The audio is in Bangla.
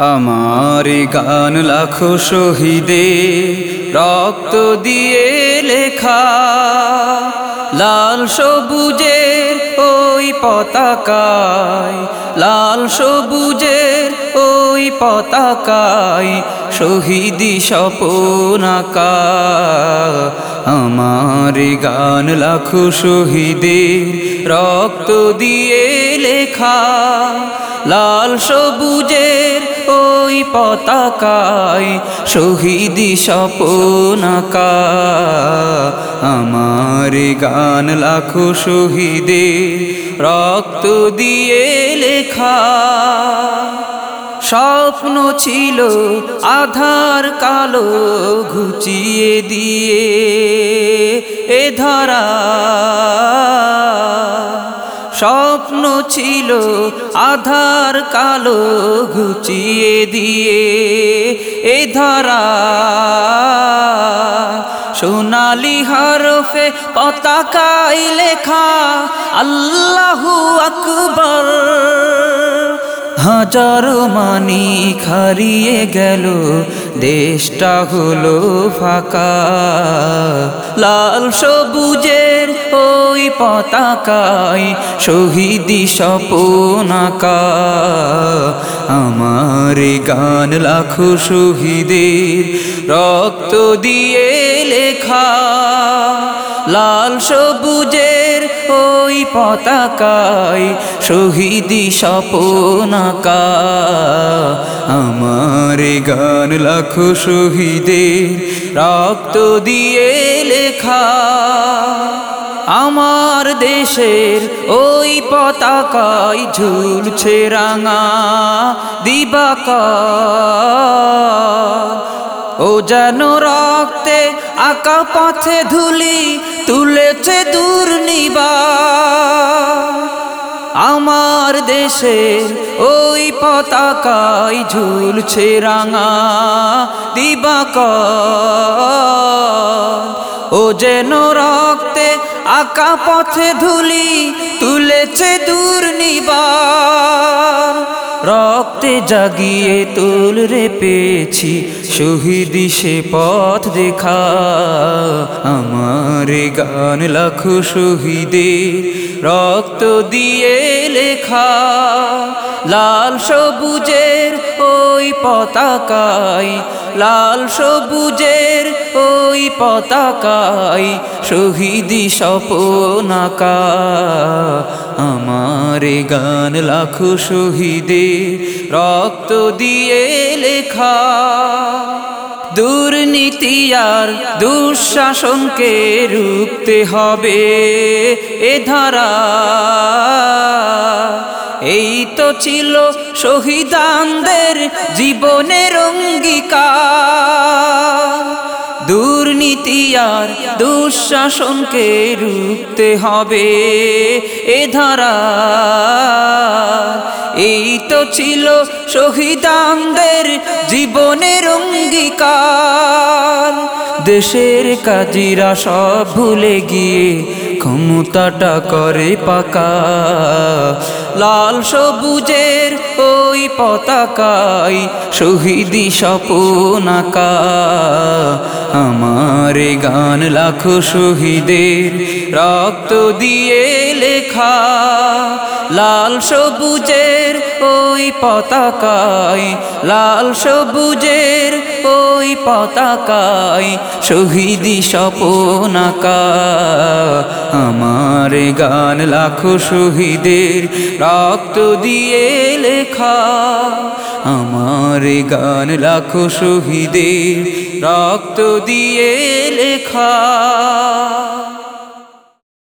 আমার গান লাখো শহীদে রক্ত দিয়ে লেখা, লাল সবুজের ওই পতাকায়, লাল সবুজের ওই পতাকায় শহীদি স্বপনাকা আমার গান লাখো শহীদের রক্ত দিয়ে লেখা, লাল সবুজের ওই পতাকায় শহীদি স্বপনাকা আমার গান লাখো শহীদের রক্ত দিয়ে লেখা। স্বপ্ন ছিল আধার কালো ঘুচিয়ে দিয়ে। এ ধরা স্বপ্ন ছিল আধার কালো ঘুচিয়ে দিয়ে। এ ধরা সোনালি হরফে পতাকায় লেখা আল্লাহু আকবর। হাজারো মানি হারিয়ে গেল, দেশটা হলো ফাঁকা। লাল সবুজের ওই পতাকায় শহীদি স্বপনাকা। আমার গান লাখো শহীদের রক্ত দিয়ে লেখা। লাল সবুজের ওই পতাকায় শহীদি স্বপনাকা। আমার গান লাখো শহীদের রক্ত দিয়ে লেখা। আমার দেশের ওই পতাকায় ঝুলছে রাঙা দিবাকা ও যেন রক্তে আকা পথে ধুলি তুলেছে দুর্নিবা। আমার দেশের ওই পতাকায় ঝুলছে রাঙা দিবাক ও যেন রক্তে আকা পথে ধুলি তুলেছে দুর্নিবার। রক্তে জাগিয়ে তুল রে পেয়েছি শহীদি সে পথ দেখা। আমার গান লাখো শহীদের রক্ত দিয়ে লেখা, লাল সবুজের ওই পতাকায়, লাল সবুজের ওই পতাকায় শহীদি স্বপনাকা আমার গান লাখো শহীদের রক্ত দিয়ে লেখা। দুর্নীতি আর দুঃশাসনকে রুখতে হবে এ ধারা। এই তো ছিল শহীদানদের জীবনের অঙ্গীকার। দুর্নীতি আর দুঃশাসনকে রুখতে হবে এ ধারা। তো ছিল শহীদানদের জীবনের অঙ্গীকার। দেশের কাজীরা সব ভুলে গিয়ে ক্ষমতাটা করে পাকা। লাল সবুজের ওই পতাকায় শহীদি স্বপনাকা আমার গান লাখো শহীদের রক্ত দিয়ে লেখা, লাল সবুজের ওই পতাকায়, লাল সবুজের ওই পতাকায় শহীদি স্বপনাকা আমার গান লাখো শহীদের রক্ত দিয়ে লেখা আমার গান লাখো শহীদের রক্ত দিয়ে লেখা।